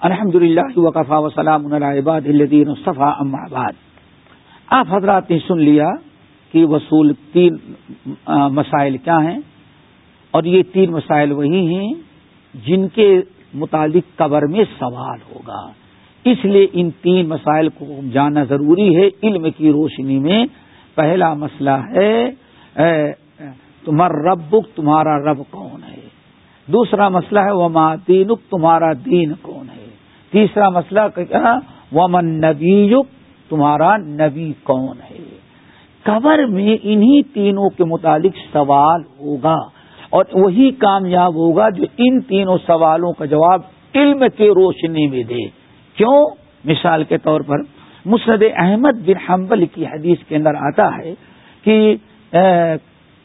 الحمد للہ وقفا وسلام الباد الدین صفا اماباد آپ حضرات نے سن لیا کہ وصول تین مسائل کیا ہیں اور یہ تین مسائل وہی ہیں جن کے متعلق قبر میں سوال ہوگا۔ اس لیے ان تین مسائل کو جاننا ضروری ہے۔ علم کی روشنی میں پہلا مسئلہ ہے تمہارا رب تمہارا رب کون ہے؟ دوسرا مسئلہ ہے وہ دینک تمہارا دین کون ہے؟ تیسرا مسئلہ کیا؟ ومن نبی تمہارا نبی کون ہے؟ قبر میں انہی تینوں کے متعلق سوال ہوگا اور وہی کامیاب ہوگا جو ان تینوں سوالوں کا جواب علم کے روشنی میں دے۔ کیوں؟ مثال کے طور پر مسرد احمد بن حنبل کی حدیث کے اندر آتا ہے کہ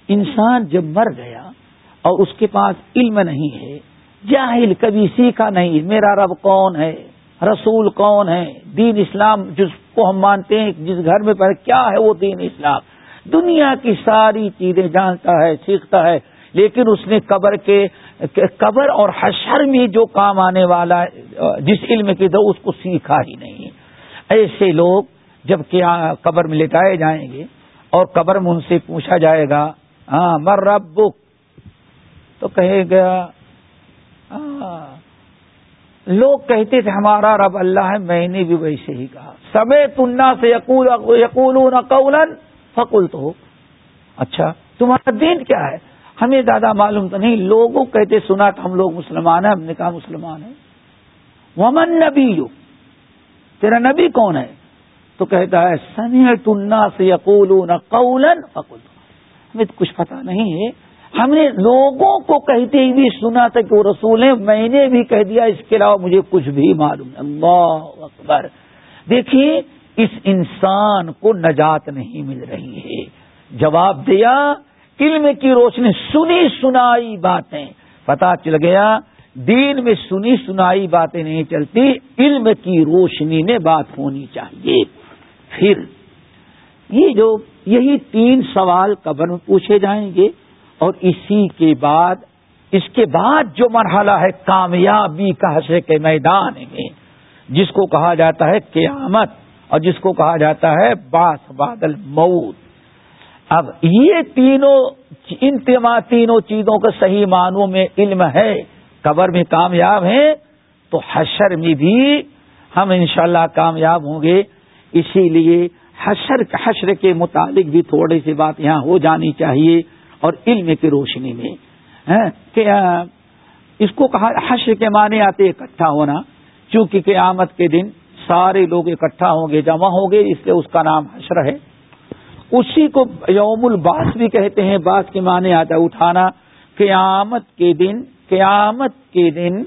انسان جب مر گیا اور اس کے پاس علم نہیں ہے جاہل کبھی سیکھا نہیں، میرا رب کون ہے؟ رسول کون ہے؟ دین اسلام جس کو ہم مانتے ہیں، جس گھر میں پہلے کیا ہے وہ دین اسلام؟ دنیا کی ساری چیزیں جانتا ہے، سیکھتا ہے، لیکن اس نے قبر کے، قبر اور حشر میں جو کام آنے والا جس علم کی دو اس کو سیکھا ہی نہیں۔ ایسے لوگ جب کیا قبر میں لٹائے جائیں گے اور قبر میں ان سے پوچھا جائے گا ہاں مر رب تو کہے گا لوگ کہتے تھے، ہمارا رب اللہ ہے، میں نے بھی ویسے ہی کہا۔ سبے تننا سے یقول قولن فکول تو اچھا تمہارا دین کیا ہے؟ ہمیں زیادہ معلوم تو نہیں۔ لوگوں کہتے، سنا تو ہم لوگ مسلمان ہیں، ہم نے کہا مسلمان ہیں۔ ومن نبی تیرا نبی کون ہے؟ تو کہتا ہے سنی تننا سے یقول قولن فکول ہمیں تو کچھ پتا نہیں ہے۔ ہم نے لوگوں کو کہتے بھی سنا تھا کہ وہ رسول ہیں، میں نے بھی کہہ دیا، اس کے علاوہ مجھے کچھ بھی معلوم اللہ اکبر۔ دیکھیے، اس انسان کو نجات نہیں مل رہی ہے۔ جواب دیا، علم کی روشنی، سنی سنائی باتیں۔ پتا چل گیا، دین میں سنی سنائی باتیں نہیں چلتی، علم کی روشنی میں بات ہونی چاہیے۔ پھر یہ جو، یہی تین سوال قبر میں پوچھے جائیں گے۔ اور اسی کے بعد، اس کے بعد جو مرحلہ ہے، کامیابی کا حشر کے میدان میں جس کو کہا جاتا ہے قیامت، اور جس کو کہا جاتا ہے باس بادل موت اب یہ تینوں، ان تینوں چیزوں کے صحیح معنوں میں علم ہے، قبر میں کامیاب ہیں، تو حشر میں بھی ہم انشاءاللہ کامیاب ہوں گے۔ اسی لیے حشر حشر کے متعلق بھی تھوڑی سی بات یہاں ہو جانی چاہیے۔ اور علم کی روشنی میں ہاں، کہ اس کو کہا، حشر کے معنی آتے اکٹھا ہونا، چونکہ قیامت کے دن سارے لوگ اکٹھا ہوں گے، جمع ہوں گے، اس لیے اس کا نام حشر ہے۔ اسی کو یوم الباس بھی کہتے ہیں باس کے معنی آتا ہے اٹھانا۔ قیامت کے دن، قیامت کے دن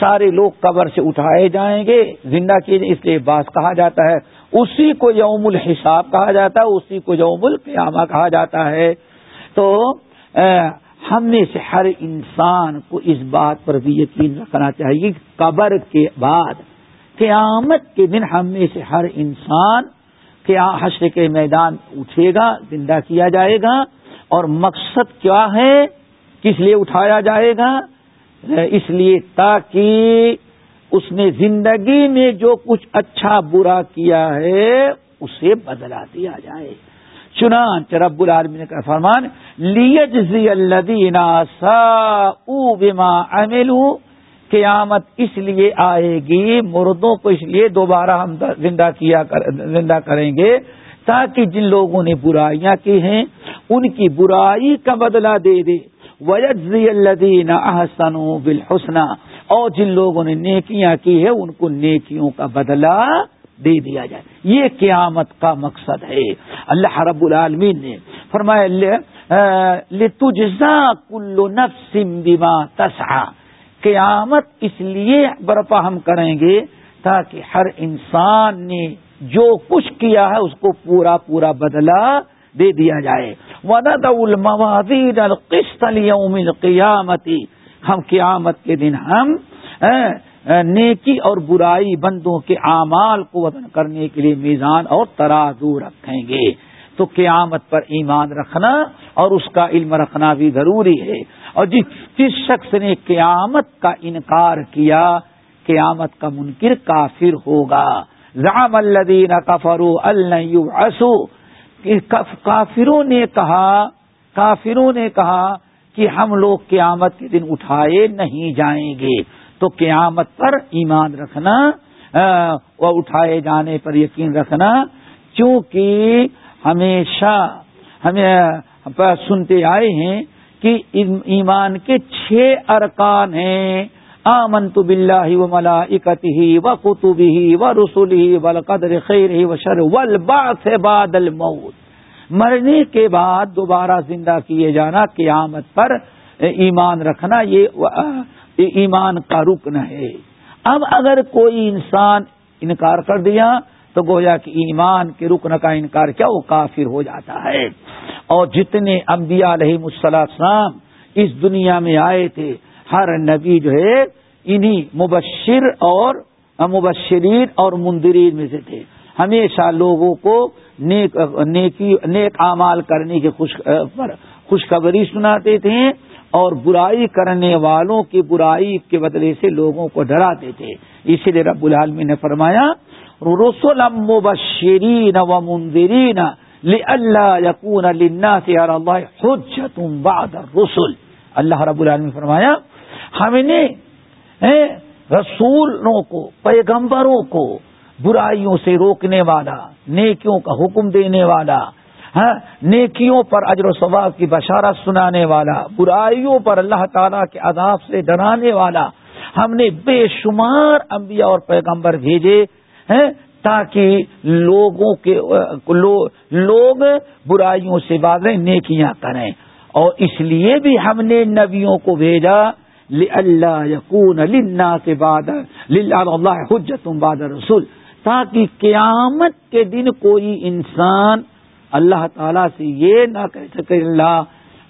سارے لوگ قبر سے اٹھائے جائیں گے، زندہ کیے اس لیے باس کہا جاتا ہے۔ اسی کو یوم الحساب کہا جاتا ہے، اسی کو یوم القیامہ کہا جاتا ہے۔ تو ہم میں سے ہر انسان کو اس بات پر بھی یقین رکھنا چاہیے قبر کے بعد، قیامت کے دن ہم میں سے ہر انسان حشر کے میدان اٹھے گا، زندہ کیا جائے گا، اور مقصد کیا ہے، کس لیے اٹھایا جائے گا؟ اس لیے تاکہ اس نے زندگی میں جو کچھ اچھا برا کیا ہے، اسے بدلا دیا جائے۔ چنانچہ رب العالمین کا فرمان، لیجزی الذین ساؤ بما عملوا قیامت اس لیے آئے گی، مردوں کو اس لیے دوبارہ ہم زندہ کیا زندہ کریں گے، تاکہ جن لوگوں نے برائیاں کی ہیں، ان کی برائی کا بدلہ دے دے۔ وجزی الدین احسن بالحسنہ اور جن لوگوں نے نیکیاں کی ہے ان کو نیکیوں کا بدلہ دے دیا جائے۔ یہ قیامت کا مقصد ہے۔ اللہ رب العالمین نے فرمایا کلو نفسم بیما تسا قیامت اس لیے برپا ہم کریں گے تاکہ ہر انسان نے جو کچھ کیا ہے اس کو پورا پورا بدلا دے دیا جائے۔ ودد الموازین القسط لیوم القیامتی ہم قیامت کے دن ہم نیکی اور برائی بندوں کے اعمال کو وطن کرنے کے لیے میزان اور ترازو رکھیں گے۔ تو قیامت پر ایمان رکھنا اور اس کا علم رکھنا بھی ضروری ہے۔ اور جس جس شخص نے قیامت کا انکار کیا، قیامت کا منکر کافر ہوگا۔ رام الدین کفرو السو کافروں نے کہا، کافروں نے کہا کہ ہم لوگ قیامت کے دن اٹھائے نہیں جائیں گے۔ تو قیامت پر ایمان رکھنا وہ اٹھائے جانے پر یقین رکھنا۔ چونکہ ہمیشہ ہمیں سنتے آئے ہیں کہ ایمان کے چھ ارکان ہیں۔ آمن تو بلّہ و ملا ہی و قطب ہی و رسول ہی و قدر خیر ہی و شر ولبا سے بادل موت مرنے کے بعد دوبارہ زندہ کیے جانا قیامت پر ایمان رکھنا یہ یہ ایمان کا رکن ہے۔ اب اگر کوئی انسان انکار کر دیا، تو گویا کہ ایمان کے رکن کا انکار کیا؟ وہ کافر ہو جاتا ہے۔ اور جتنے انبیاء علیہ السلام اس دنیا میں آئے تھے، ہر نبی جو ہے، انہی مبشر اور مبشرین اور مندرین میں سے تھے۔ ہمیشہ لوگوں کو نیک، نیکی، نیک اعمال کرنے کی خوش خوشخبری سناتے تھے۔ اور برائی کرنے والوں کی برائی کے بدلے سے لوگوں کو ڈراتے تھے۔ اسی لیے رب العالمی نے فرمایا رسول مبشرین و مندرین اللہ یقون سے تم بعد رسول اللہ رب العالمین فرمایا، ہم نے رسولوں کو، پیغمبروں کو برائیوں سے روکنے والا، نیکیوں کا حکم دینے والا ہاں، نیکیوں پر اجر و ثواب کی بشارت سنانے والا، برائیوں پر اللہ تعالیٰ کے عذاب سے ڈرانے والا، ہم نے بے شمار انبیاء اور پیغمبر بھیجے ہیں تاکہ لوگوں کے لوگ برائیوں سے بازیں نیکیاں کریں۔ اور اس لیے بھی ہم نے نبیوں کو بھیجا اللہ یقون اللہ سے بعد اللہ حجت باد رسول تاکہ قیامت کے دن کوئی انسان اللہ تعالی سے یہ نہ کہہ سکے، اللہ،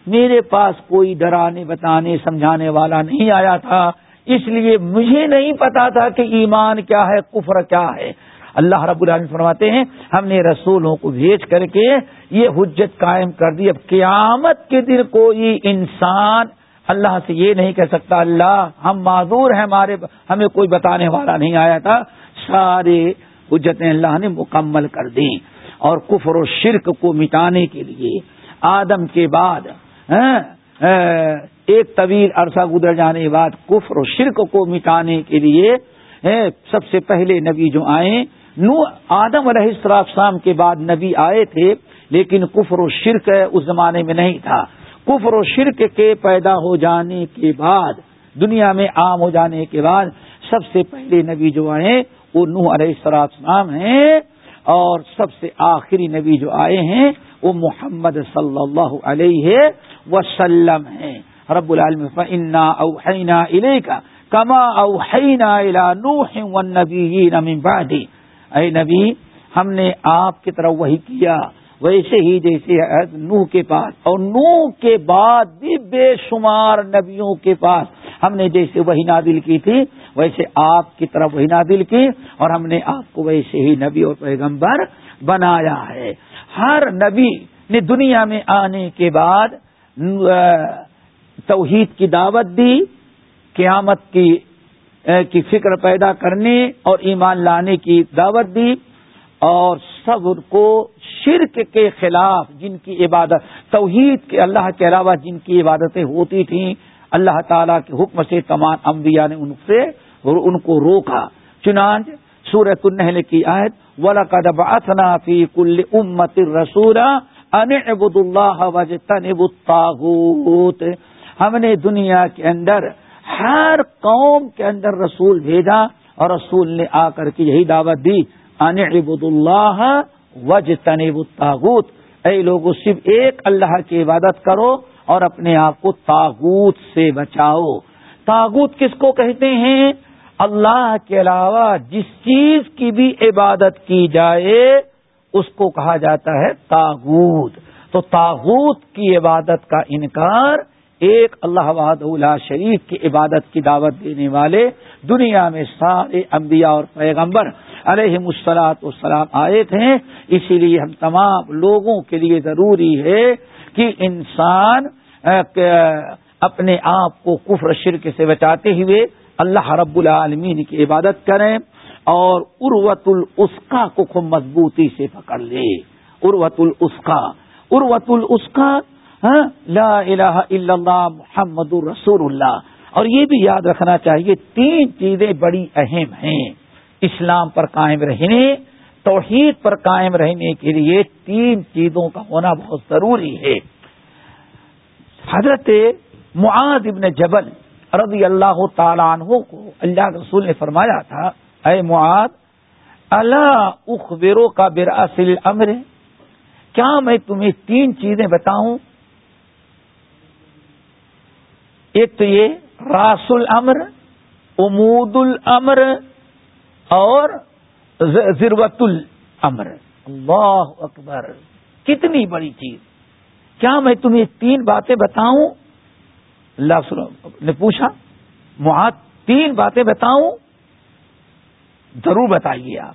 میرے پاس کوئی ڈرانے، بتانے، سمجھانے والا نہیں آیا تھا۔ اس لیے مجھے نہیں پتا تھا کہ ایمان کیا ہے، کفر کیا ہے۔ اللہ رب العالمین فرماتے ہیں، ہم نے رسولوں کو بھیج کر کے یہ حجت قائم کر دی۔ اب قیامت کے دن کوئی انسان اللہ سے یہ نہیں کہہ سکتا، اللہ، ہم معذور ہیں، ہمارے، ہمیں کوئی بتانے والا نہیں آیا تھا۔ سارے حجتیں اللہ نے مکمل کر دی اور کفر و شرک کو مٹانے کے لیے آدم کے بعد ہاں، ایک طویل عرصہ گزر جانے کے بعد کفر و شرک کو مٹانے کے لیے سب سے پہلے نبی جو آئے نو آدم علیہ السلام کے بعد نبی آئے تھے، لیکن کفر و شرک اس زمانے میں نہیں تھا۔ کفر و شرک کے پیدا ہو جانے کے بعد، دنیا میں عام ہو جانے کے بعد، سب سے پہلے نبی جو آئے، وہ نو علیہ السلام ہیں۔ اور سب سے آخری نبی جو آئے ہیں وہ محمد صلی اللہ علیہ وسلم ہیں۔ رب العالم انا اوحینا کا کما اوحینا الى نوح والنبیین من بعدی اے نبی، ہم نے آپ کی طرف وہی کیا، ویسے ہی جیسے نوح کے پاس اور نوح کے بعد بھی بے شمار نبیوں کے پاس ہم نے جیسے وہی نادل کی تھی، ویسے آپ کی طرف وہی نادل کی، اور ہم نے آپ کو ویسے ہی نبی اور پیغمبر بنایا ہے۔ ہر نبی نے دنیا میں آنے کے بعد توحید کی دعوت دی، قیامت کی کی فکر پیدا کرنے اور ایمان لانے کی دعوت دی، اور سب کو شرک کے خلاف جن کی عبادت، توحید کے اللہ کے علاوہ جن کی عبادتیں ہوتی تھیں اللہ تعالی کے حکم سے تمام انبیاء نے ان سے ان کو روکا۔ چنانچ سورت النحل کی آیت، وَلَقَدْ بَعَثْنَا فِي كُلِّ أُمَّةٍ رَسُولًا أَنِ اعْبُدُوا اللَّهَ وَاجْتَنِبُوا الطَّاغُوتَ۔ ہم نے دنیا کے اندر ہر قوم کے اندر رسول بھیجا اور رسول نے آ کر کے یہی دعوت دی ان عبد اللہ وج الطاغوت۔ اے لوگوں صرف ایک اللہ کی عبادت کرو اور اپنے آپ کو تاغوت سے بچاؤ۔ تاغوت کس کو کہتے ہیں؟ اللہ کے علاوہ جس چیز کی بھی عبادت کی جائے، اس کو کہا جاتا ہے تاغوت۔ تو تاغوت کی عبادت کا انکار ایک اللہ وحد اللہ شریف کی عبادت کی دعوت دینے والے دنیا میں سارے انبیاء اور پیغمبر علیہ مسلاط والسلام آئے تھے۔ اسی لیے ہم تمام لوگوں کے لیے ضروری ہے کہ انسان اپنے آپ کو کفر، شرک سے بچاتے ہوئے اللہ رب العالمین کی عبادت کریں اور اروت الاسکا کو خوب مضبوطی سے پکڑ لے۔ اروت الاسکا اروت الاسکا لا الہ الا اللہ محمد الرسول اللہ۔ اور یہ بھی یاد رکھنا چاہیے، تین چیزیں بڑی اہم ہیں۔ اسلام پر قائم رہنے توحید پر قائم رہنے کے لیے تین چیزوں کا ہونا بہت ضروری ہے۔ حضرت معاذ ابن جبل رضی اللہ تعالیٰ عنہ کو اللہ رسول نے فرمایا تھا، اے معاذ اللہ اخبروں کا براصل امر کیا میں تمہیں تین چیزیں بتاؤں؟ ایک تو یہ راس الامر امود الامر، اور ضرورت الامر۔ اللہ اکبر۔ کتنی بڑی چیز۔ کیا میں تمہیں تین باتیں بتاؤں؟ اللہ نے پوچھا، معاذ، تین باتیں بتاؤں؟ ضرور بتائیے آپ۔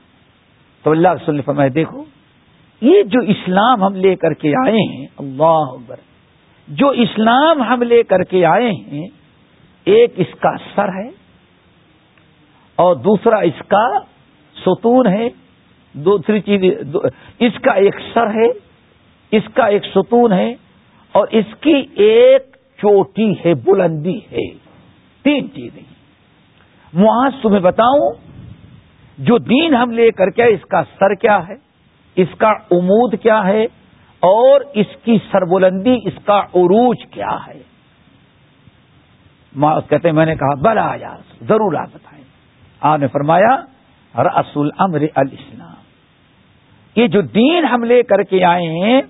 تو اللہ رسول نے دیکھو، یہ جو اسلام ہم لے کر کے آئے ہیں، اللہ اکبر، جو اسلام ہم لے کر کے آئے ہیں، ایک اس کا سر ہے اور دوسرا اس کا ستون ہے، دوسری چیز اس کا ایک سر ہے، اس کا ایک ستون ہے، اور اس کی ایک چوٹی ہے، بلندی ہے، تین چیزیں معاذ تمہیں بتاؤں، جو دین ہم لے کر کے اس کا سر کیا ہے؟ اس کا امود کیا ہے؟ اور اس کی سربلندی، اس کا عروج کیا ہے؟ کہتے ہیں، میں نے کہا، بلا آیا ضرور آپ بتائیں۔ آپ نے فرمایا رسول امر الاسلام۔ یہ جو دین ہم لے کر کے آئے ہیں،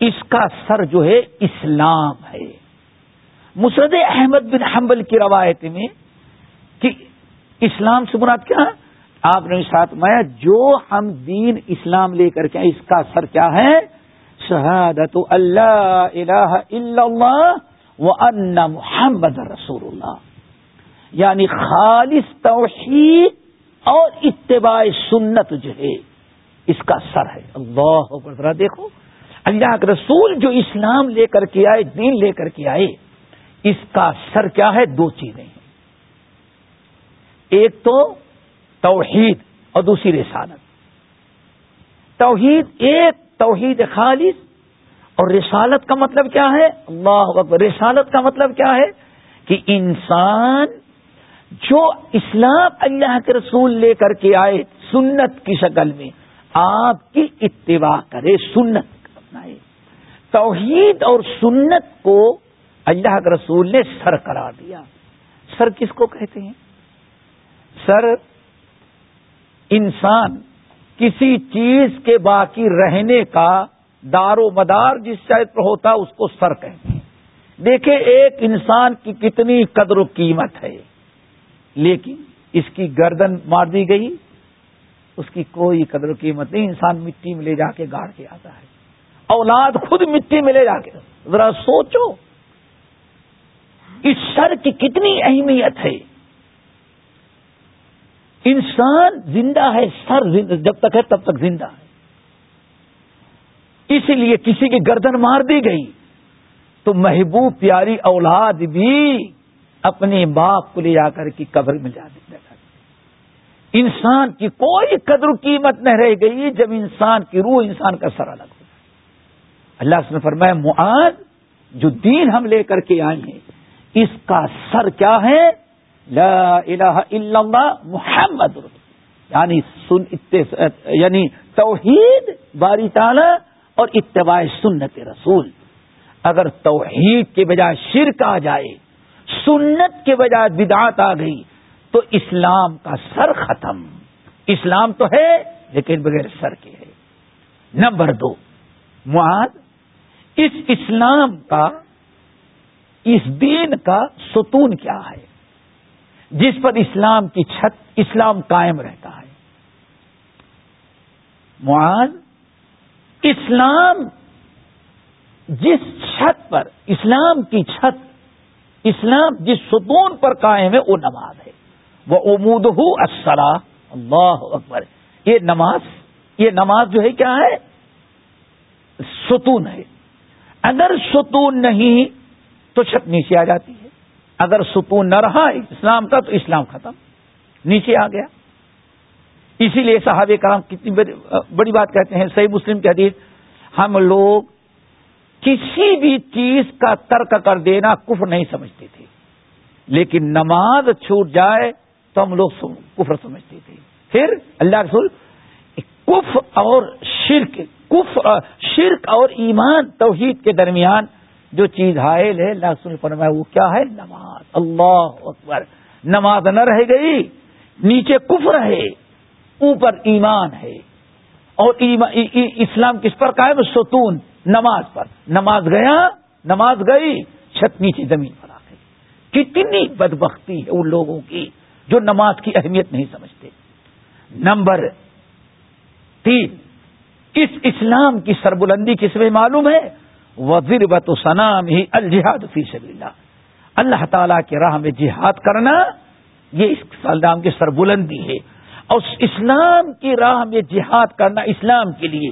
اس کا سر جو ہے اسلام ہے۔ مسرد احمد بن حنبل کی روایت میں کہ اسلام سے مراد کیا آپ نے ساتھ میں جو ہم دین اسلام لے کر کے اس کا سر کیا ہے؟ شہادت اللہ الہ الا اللہ و ان محمد رسول اللہ۔ یعنی خالص توحید اور اتباع سنت جو ہے، اس کا سر ہے۔ اللہ ذرا دیکھو۔ اللہ کے رسول جو اسلام لے کر کے آئے، دین لے کر کے آئے، اس کا سر کیا ہے؟ دو چیزیں ہیں۔ ایک تو توحید اور دوسری رسالت۔ توحید، ایک توحید خالص اور رسالت کا مطلب کیا ہے؟ اللہ اکبر، رسالت کا مطلب کیا ہے؟ کہ انسان جو اسلام اللہ کے رسول لے کر کے آئے سنت کی شکل میں، آپ کی اتباع کرے سنت اپنائے۔ توحید اور سنت کو اللہ کے رسول نے سر کرا دیا۔ سر کس کو کہتے ہیں؟ سر انسان، کسی چیز کے باقی رہنے کا دار و مدار جس شاید پر ہوتا اس کو سر کہتے ہیں۔ دیکھیں، ایک انسان کی کتنی قدر و قیمت ہے۔ لیکن اس کی گردن مار دی گئی، اس کی کوئی قدر و قیمت نہیں، انسان مٹی میں لے جا کے گاڑ کے آتا ہے۔ اولاد خود مٹی میں لے جا کے۔ ذرا سوچو، اس سر کی کتنی اہمیت ہے؟ انسان زندہ ہے، سر جب تک ہے تب تک زندہ ہے۔ اسی لیے کسی کی گردن مار دی گئی تو محبوب، پیاری اولاد بھی اپنے باپ کو لے جا کر کی قبر میں جا دیا انسان کی کوئی قدر قیمت نہ رہ گئی جب انسان کی روح انسان کا سر الگ ہو اللہ سے فرمایا، معاذ، جو دین ہم لے کر کے آئے ہیں، اس کا سر کیا ہے؟ لا الہ الا اللہ، محمد یعنی سن یعنی توحید، باری تعالی اور اتباع سنت رسول۔ اگر توحید کے بجائے شرک آ جائے سنت کے بجائے بدعات آ گئی تو اسلام کا سر ختم۔ اسلام تو ہے، لیکن بغیر سر کے ہے۔ نمبر دو، معاذ، اس اسلام کا، اس دین کا ستون کیا ہے؟ جس پر اسلام کی چھت، اسلام قائم رہتا ہے۔ معاذ، اسلام جس چھت پر، اسلام کی چھت اسلام جس ستون پر قائم ہے، وہ نماز ہے۔ وہ امود ہو اللہ اکبر۔ یہ نماز یہ نماز جو ہے، کیا ہے؟ ستون ہے۔ اگر ستون نہیں، تو چھت نیچے آ جاتی ہے۔ اگر ستون نہ رہا، اسلام کا، تو اسلام ختم۔ نیچے آ گیا۔ اسی لیے صاحب کرام کتنی بڑی بات کہتے ہیں۔ صحیح مسلم کے حدیث، ہم لوگ کسی بھی چیز کا ترک کر دینا کفر نہیں سمجھتے تھے لیکن نماز چھوٹ جائے تو ہم لوگ کفر سمجھتے تھے پھر اللہ رسول کف اور شرک کف شرک اور ایمان توحید کے درمیان جو چیز حائل ہے، اللہ رسول فرمایا، وہ کیا ہے؟ نماز۔ اللہ اکبر۔ نماز نہ رہ گئی، نیچے کفر ہے، اوپر ایمان ہے۔ اور اسلام کس پر قائم؟ ستون۔ نماز پر۔ نماز گیا، نماز گئی چھت نیچے زمین پر آ گئی۔ کتنی بدبختی ہے ان لوگوں کی جو نماز کی اہمیت نہیں سمجھتے۔ نمبر تین، اس اسلام کی سربلندی کس میں معلوم ہے؟ وزیر بت سنام ہی الجہاد فی سبیل اللہ اللہ تعالی کے راہ میں جہاد کرنا، یہ اس سلام کی سربلندی ہے۔ اور اسلام کی راہ میں جہاد کرنا اسلام کے لیے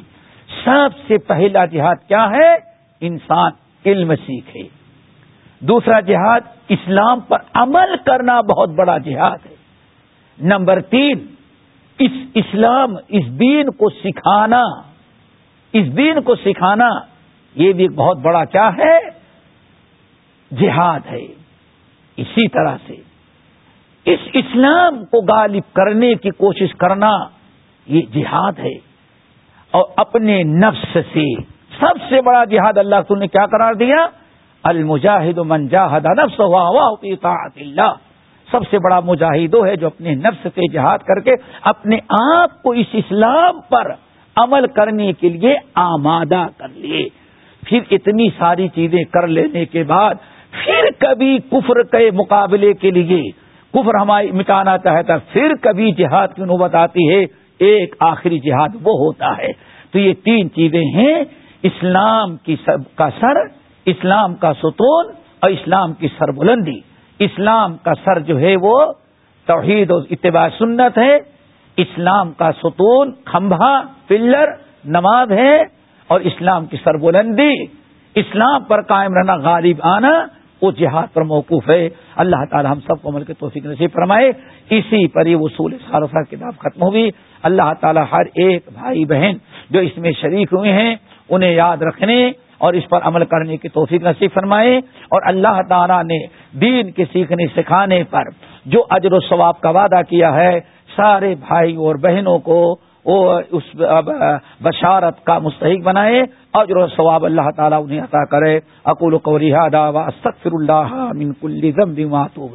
سب سے پہلا جہاد کیا ہے؟ انسان علم سیکھے۔ دوسرا جہاد، اسلام پر عمل کرنا بہت بڑا جہاد ہے۔ نمبر تین، اس اسلام، اس دین کو سکھانا۔ اس دین کو سکھانا، یہ بھی ایک بہت بڑا کیا ہے؟ جہاد ہے۔ اسی طرح سے اس اسلام کو غالب کرنے کی کوشش کرنا، یہ جہاد ہے۔ اور اپنے نفس سے سب سے بڑا جہاد اللہ تم نے کیا قرار دیا؟ المجاہد من جاہد نفس ہوا ہوا اللہ۔ سب سے بڑا مجاہد ہے جو اپنے نفس سے جہاد کر کے اپنے آپ کو اس اسلام پر عمل کرنے کے لیے آمادہ کر لیے پھر اتنی ساری چیزیں کر لینے کے بعد پھر کبھی کفر کے مقابلے کے لیے، کفر ہماری مٹانا چاہتا پھر کبھی جہاد کی نوبت آتی ہے۔ ایک آخری جہاد وہ ہوتا ہے۔ تو یہ تین چیزیں ہیں، اسلام کی سب کا سر، اسلام کا ستون اور اسلام کی سر بلندی اسلام کا سر جو ہے وہ توحید و اتباع سنت ہے۔ اسلام کا ستون کھمبا پلر نماز ہے اور اسلام کی سر بلندی اسلام پر قائم رہنا، غالب آنا، وہ جہاد پر موقف ہے۔ اللہ تعالی ہم سب کو عمل کے توفیق نصیب فرمائے۔ اسی پر یہ وصول سالفہ کتاب ختم ہوگی اللہ تعالی ہر ایک بھائی بہن جو اس میں شریک ہوئے ہیں، انہیں یاد رکھنے اور اس پر عمل کرنے کی توفیق نصیب فرمائے۔ اور اللہ تعالیٰ نے دین کے سیکھنے، سکھانے پر جو اجر و ثواب کا وعدہ کیا ہے، سارے بھائی اور بہنوں کو وہ اس بشارت کا مستحق بنائے۔ اجر و ثواب اللہ تعالیٰ انہیں عطا کرے۔ اکول کو رحا استغفر اللہ من کل ذنب ما تو